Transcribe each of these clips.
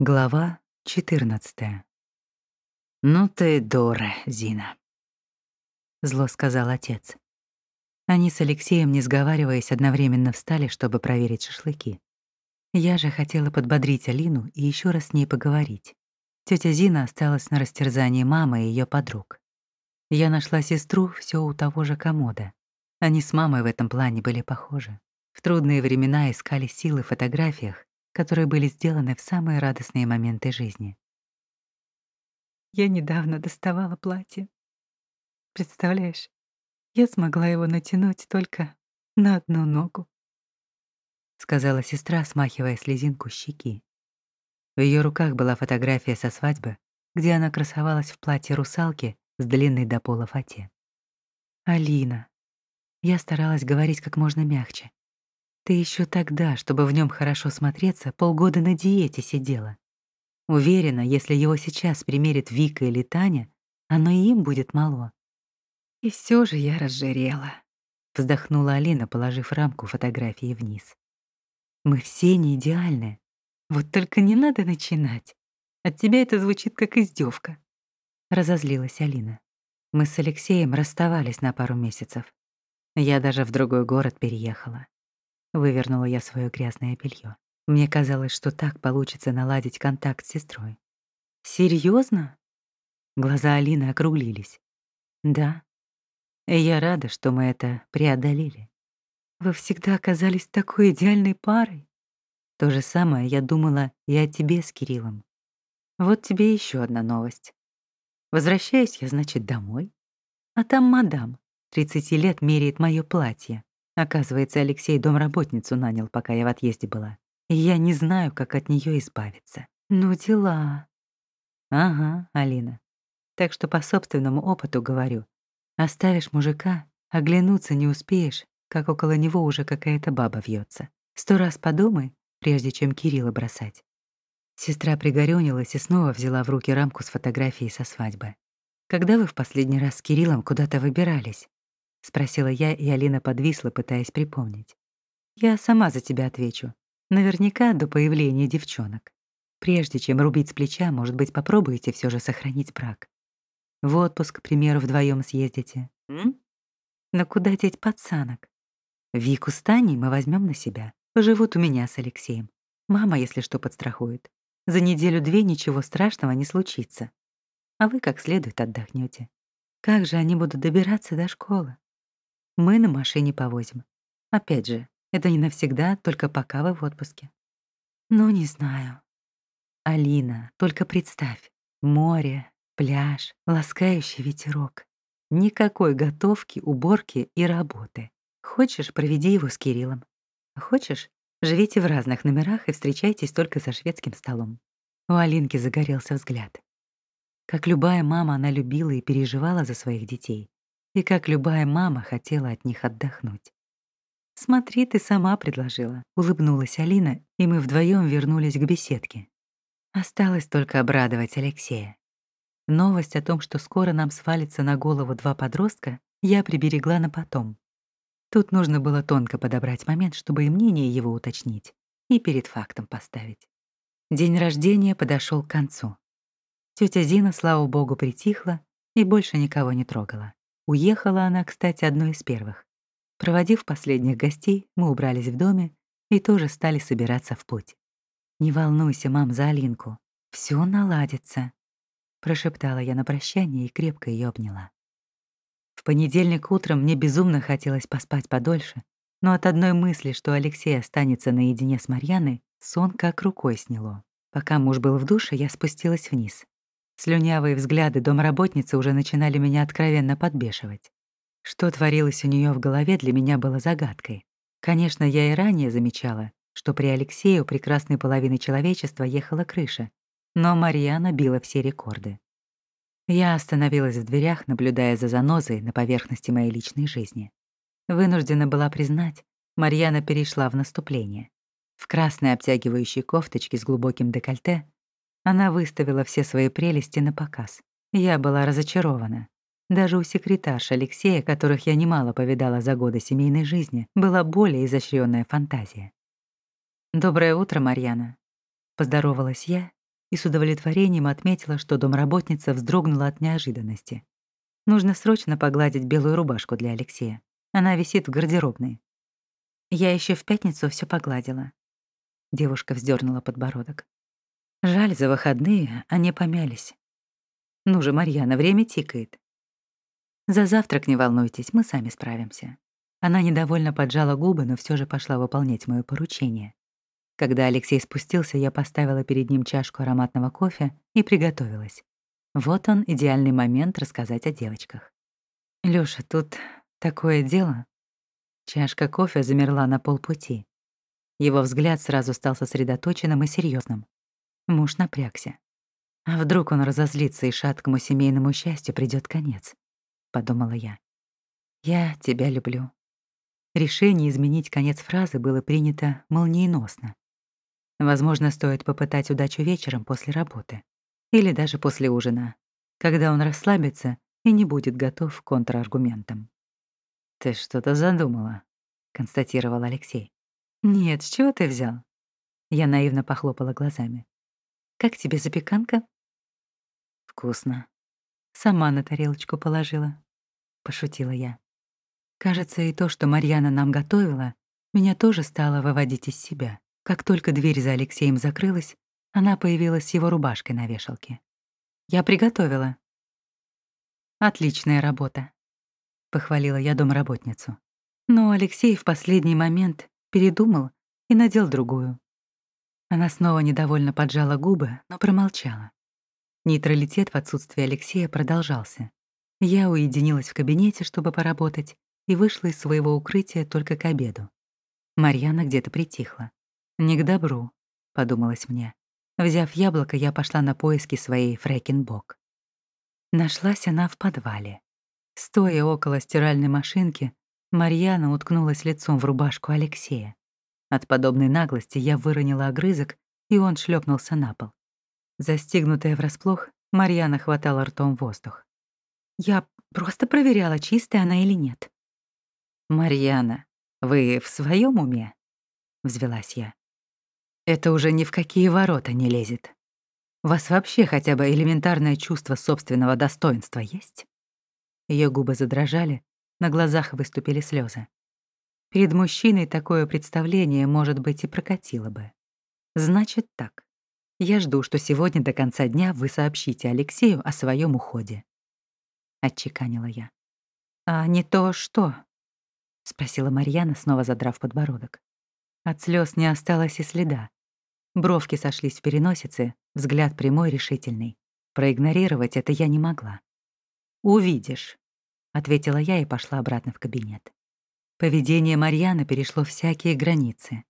Глава 14. «Ну ты дура, Зина», — зло сказал отец. Они с Алексеем, не сговариваясь, одновременно встали, чтобы проверить шашлыки. Я же хотела подбодрить Алину и еще раз с ней поговорить. Тетя Зина осталась на растерзании мамы и ее подруг. Я нашла сестру все у того же комода. Они с мамой в этом плане были похожи. В трудные времена искали силы в фотографиях, которые были сделаны в самые радостные моменты жизни. Я недавно доставала платье. Представляешь, я смогла его натянуть только на одну ногу, сказала сестра, смахивая слезинку щеки. В ее руках была фотография со свадьбы, где она красовалась в платье русалки с длинной до пола фате. Алина. Я старалась говорить как можно мягче. Ты еще тогда, чтобы в нем хорошо смотреться, полгода на диете сидела. Уверена, если его сейчас примерит Вика или Таня, оно и им будет мало. И все же я разжирела. Вздохнула Алина, положив рамку фотографии вниз. Мы все не идеальны. Вот только не надо начинать. От тебя это звучит как издевка. Разозлилась Алина. Мы с Алексеем расставались на пару месяцев. Я даже в другой город переехала. Вывернула я свое грязное белье. Мне казалось, что так получится наладить контакт с сестрой. Серьезно? Глаза Алины округлились. Да. И я рада, что мы это преодолели. Вы всегда оказались такой идеальной парой. То же самое я думала и о тебе с Кириллом. Вот тебе еще одна новость. Возвращаюсь я, значит, домой. А там мадам, 30 лет, меряет мое платье. Оказывается, Алексей домработницу нанял, пока я в отъезде была. И я не знаю, как от нее избавиться. Ну, дела. Ага, Алина. Так что по собственному опыту говорю. Оставишь мужика, оглянуться не успеешь, как около него уже какая-то баба вьется. Сто раз подумай, прежде чем Кирилла бросать. Сестра пригорюнилась и снова взяла в руки рамку с фотографией со свадьбы. «Когда вы в последний раз с Кириллом куда-то выбирались?» — спросила я, и Алина подвисла, пытаясь припомнить. «Я сама за тебя отвечу. Наверняка до появления девчонок. Прежде чем рубить с плеча, может быть, попробуете все же сохранить брак. В отпуск, к примеру, вдвоем съездите. М? Но куда деть пацанок? Вику с Таней мы возьмем на себя. Поживут у меня с Алексеем. Мама, если что, подстрахует. За неделю-две ничего страшного не случится. А вы как следует отдохнете. Как же они будут добираться до школы? Мы на машине повозим. Опять же, это не навсегда, только пока вы в отпуске. Ну, не знаю. Алина, только представь. Море, пляж, ласкающий ветерок. Никакой готовки, уборки и работы. Хочешь, проведи его с Кириллом. Хочешь, живите в разных номерах и встречайтесь только за шведским столом. У Алинки загорелся взгляд. Как любая мама, она любила и переживала за своих детей и как любая мама хотела от них отдохнуть. «Смотри, ты сама предложила», — улыбнулась Алина, и мы вдвоем вернулись к беседке. Осталось только обрадовать Алексея. Новость о том, что скоро нам свалится на голову два подростка, я приберегла на потом. Тут нужно было тонко подобрать момент, чтобы и мнение его уточнить, и перед фактом поставить. День рождения подошел к концу. Тетя Зина, слава богу, притихла и больше никого не трогала. Уехала она, кстати, одной из первых. Проводив последних гостей, мы убрались в доме и тоже стали собираться в путь. «Не волнуйся, мам, за Алинку. Все наладится», — прошептала я на прощание и крепко ее обняла. В понедельник утром мне безумно хотелось поспать подольше, но от одной мысли, что Алексей останется наедине с Марьяной, сон как рукой сняло. Пока муж был в душе, я спустилась вниз. Слюнявые взгляды домработницы уже начинали меня откровенно подбешивать. Что творилось у нее в голове, для меня было загадкой. Конечно, я и ранее замечала, что при Алексее у прекрасной половины человечества ехала крыша, но Марьяна била все рекорды. Я остановилась в дверях, наблюдая за занозой на поверхности моей личной жизни. Вынуждена была признать, Марьяна перешла в наступление. В красной обтягивающей кофточке с глубоким декольте она выставила все свои прелести на показ. Я была разочарована. Даже у секретарши Алексея, которых я немало повидала за годы семейной жизни, была более изощренная фантазия. «Доброе утро, Марьяна», — поздоровалась я и с удовлетворением отметила, что домработница вздрогнула от неожиданности. Нужно срочно погладить белую рубашку для Алексея. Она висит в гардеробной. Я еще в пятницу все погладила. Девушка вздернула подбородок. Жаль, за выходные они помялись. Ну же, Марьяна, время тикает. За завтрак не волнуйтесь, мы сами справимся. Она недовольно поджала губы, но все же пошла выполнять моё поручение. Когда Алексей спустился, я поставила перед ним чашку ароматного кофе и приготовилась. Вот он, идеальный момент рассказать о девочках. «Лёша, тут такое дело». Чашка кофе замерла на полпути. Его взгляд сразу стал сосредоточенным и серьезным. Муж напрягся. А вдруг он разозлится, и шаткому семейному счастью придёт конец, подумала я. Я тебя люблю. Решение изменить конец фразы было принято молниеносно. Возможно, стоит попытать удачу вечером после работы или даже после ужина, когда он расслабится и не будет готов к контраргументам. «Ты что-то задумала», — констатировал Алексей. «Нет, с чего ты взял?» Я наивно похлопала глазами. «Как тебе запеканка?» «Вкусно». «Сама на тарелочку положила», — пошутила я. Кажется, и то, что Марьяна нам готовила, меня тоже стало выводить из себя. Как только дверь за Алексеем закрылась, она появилась с его рубашкой на вешалке. «Я приготовила». «Отличная работа», — похвалила я домработницу. Но Алексей в последний момент передумал и надел другую. Она снова недовольно поджала губы, но промолчала. Нейтралитет в отсутствии Алексея продолжался. Я уединилась в кабинете, чтобы поработать, и вышла из своего укрытия только к обеду. Марьяна где-то притихла. «Не к добру», — подумалось мне. Взяв яблоко, я пошла на поиски своей Фрэкенбок. Нашлась она в подвале. Стоя около стиральной машинки, Марьяна уткнулась лицом в рубашку Алексея. От подобной наглости я выронила огрызок, и он шлепнулся на пол. Застигнутая врасплох, Марьяна хватала ртом воздух. «Я просто проверяла, чистая она или нет». «Марьяна, вы в своем уме?» — взвелась я. Это уже ни в какие ворота не лезет. Вас вообще хотя бы элементарное чувство собственного достоинства есть? Ее губы задрожали, на глазах выступили слезы. Перед мужчиной такое представление, может быть, и прокатило бы. Значит так. Я жду, что сегодня до конца дня вы сообщите Алексею о своем уходе. Отчеканила я. А не то что? Спросила Марьяна, снова задрав подбородок. От слез не осталось и следа. Бровки сошлись в переносице, взгляд прямой, решительный. Проигнорировать это я не могла. «Увидишь», — ответила я и пошла обратно в кабинет. Поведение Марьяны перешло всякие границы.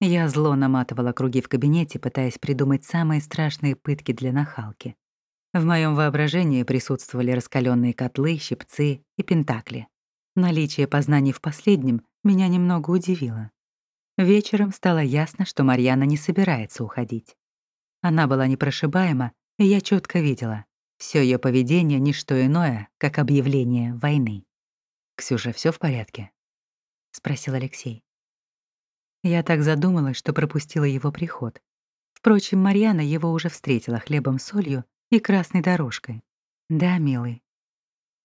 Я зло наматывала круги в кабинете, пытаясь придумать самые страшные пытки для нахалки. В моем воображении присутствовали раскаленные котлы, щипцы и пентакли. Наличие познаний в последнем меня немного удивило. Вечером стало ясно, что Марьяна не собирается уходить. Она была непрошибаема, и я четко видела. Все ее поведение — не что иное, как объявление войны. «Ксюша, все в порядке?» — спросил Алексей. Я так задумалась, что пропустила его приход. Впрочем, Марьяна его уже встретила хлебом с солью и красной дорожкой. «Да, милый».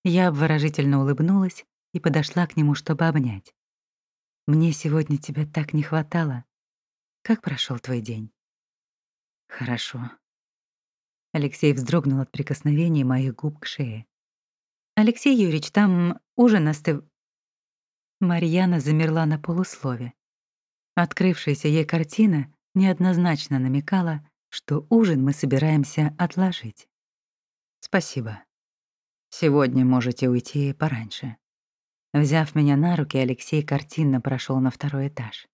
Я обворожительно улыбнулась и подошла к нему, чтобы обнять. Мне сегодня тебя так не хватало. Как прошел твой день? Хорошо. Алексей вздрогнул от прикосновения моих губ к шее. Алексей Юрьевич, там ужин остыв... Марьяна замерла на полуслове. Открывшаяся ей картина неоднозначно намекала, что ужин мы собираемся отложить. Спасибо. Сегодня можете уйти пораньше. Взяв меня на руки, Алексей картинно прошел на второй этаж.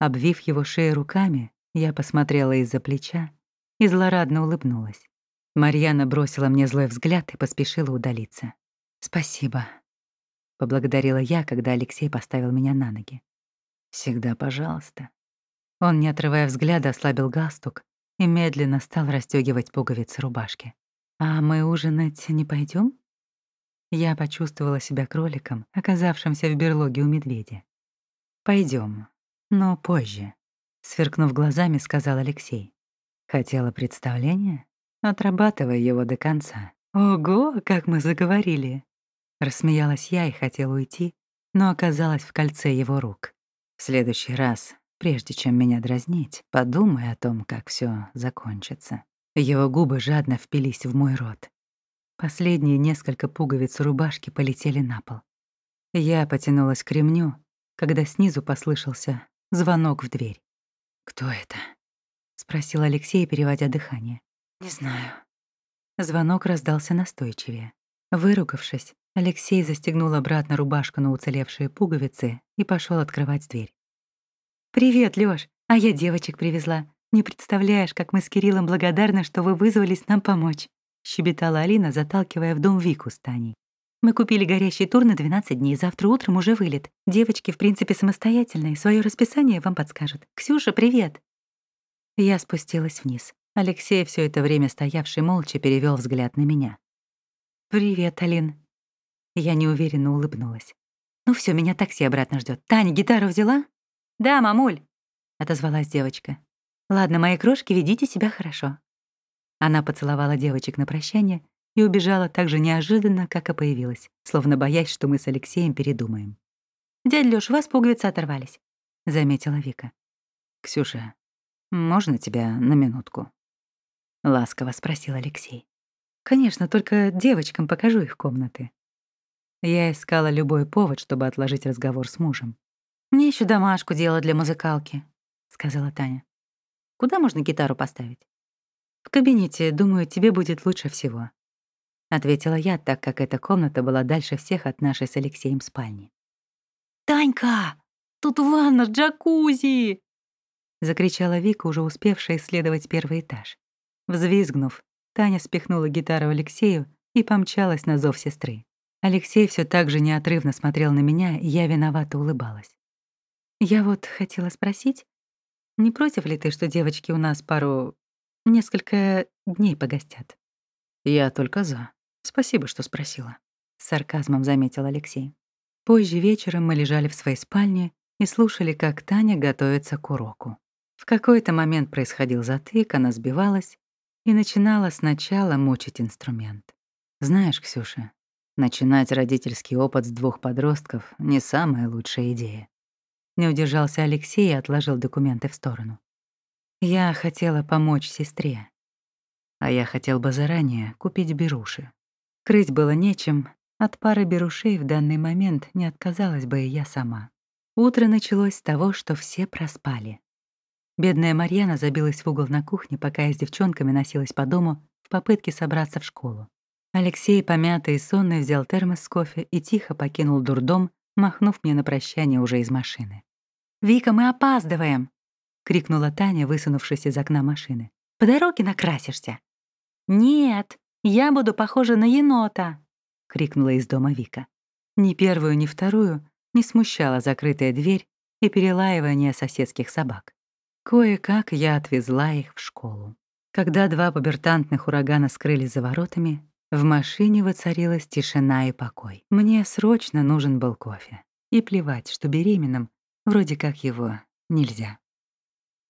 Обвив его шею руками, я посмотрела из-за плеча и злорадно улыбнулась. Марьяна бросила мне злой взгляд и поспешила удалиться. «Спасибо», — поблагодарила я, когда Алексей поставил меня на ноги. «Всегда пожалуйста». Он, не отрывая взгляда, ослабил галстук и медленно стал расстёгивать пуговицы рубашки. «А мы ужинать не пойдем? Я почувствовала себя кроликом, оказавшимся в берлоге у медведя. Пойдем, но позже», — сверкнув глазами, сказал Алексей. «Хотела представление?» Отрабатывай его до конца. Ого, как мы заговорили. Рассмеялась я и хотела уйти, но оказалась в кольце его рук. В следующий раз, прежде чем меня дразнить, подумай о том, как все закончится. Его губы жадно впились в мой рот. Последние несколько пуговиц рубашки полетели на пол. Я потянулась к ремню, когда снизу послышался звонок в дверь. «Кто это?» — спросил Алексей, переводя дыхание. «Не знаю». Звонок раздался настойчивее. Выругавшись, Алексей застегнул обратно рубашку на уцелевшие пуговицы и пошел открывать дверь. «Привет, Лёш, а я девочек привезла. Не представляешь, как мы с Кириллом благодарны, что вы вызвались нам помочь», — щебетала Алина, заталкивая в дом Вику с Таней. «Мы купили горящий тур на 12 дней, завтра утром уже вылет. Девочки, в принципе, самостоятельные, свое расписание вам подскажут. Ксюша, привет!» Я спустилась вниз. Алексей, все это время стоявший молча, перевел взгляд на меня. «Привет, Алин», я неуверенно улыбнулась. «Ну все, меня такси обратно ждет. Таня, гитару взяла?» «Да, мамуль», — отозвалась девочка. «Ладно, мои крошки, ведите себя хорошо». Она поцеловала девочек на прощание и убежала так же неожиданно, как и появилась, словно боясь, что мы с Алексеем передумаем. «Дядя Лёш, у вас пуговицы оторвались», — заметила Вика. «Ксюша, можно тебя на минутку?» — ласково спросил Алексей. «Конечно, только девочкам покажу их комнаты». Я искала любой повод, чтобы отложить разговор с мужем. «Мне еще домашку делать для музыкалки», — сказала Таня. «Куда можно гитару поставить?» «В кабинете, думаю, тебе будет лучше всего», — ответила я, так как эта комната была дальше всех от нашей с Алексеем спальни. «Танька, тут ванна с джакузи!» — закричала Вика, уже успевшая исследовать первый этаж. Взвизгнув, Таня спихнула гитару Алексею и помчалась на зов сестры. Алексей все так же неотрывно смотрел на меня, и я виновато улыбалась. «Я вот хотела спросить, не против ли ты, что девочки у нас пару... несколько дней погостят?» «Я только за. Спасибо, что спросила», — с сарказмом заметил Алексей. Позже вечером мы лежали в своей спальне и слушали, как Таня готовится к уроку. В какой-то момент происходил затык, она сбивалась и начинала сначала мучить инструмент. «Знаешь, Ксюша, Начинать родительский опыт с двух подростков — не самая лучшая идея. Не удержался Алексей и отложил документы в сторону. Я хотела помочь сестре. А я хотел бы заранее купить беруши. Крыть было нечем, от пары берушей в данный момент не отказалась бы и я сама. Утро началось с того, что все проспали. Бедная Марьяна забилась в угол на кухне, пока я с девчонками носилась по дому в попытке собраться в школу. Алексей, помятый и сонный, взял термос с кофе и тихо покинул дурдом, махнув мне на прощание уже из машины. «Вика, мы опаздываем!» — крикнула Таня, высунувшись из окна машины. «По дороге накрасишься!» «Нет, я буду похожа на енота!» — крикнула из дома Вика. Ни первую, ни вторую не смущала закрытая дверь и перелаивание соседских собак. Кое-как я отвезла их в школу. Когда два пубертантных урагана скрылись за воротами, в машине воцарилась тишина и покой. Мне срочно нужен был кофе. И плевать, что беременным вроде как его нельзя.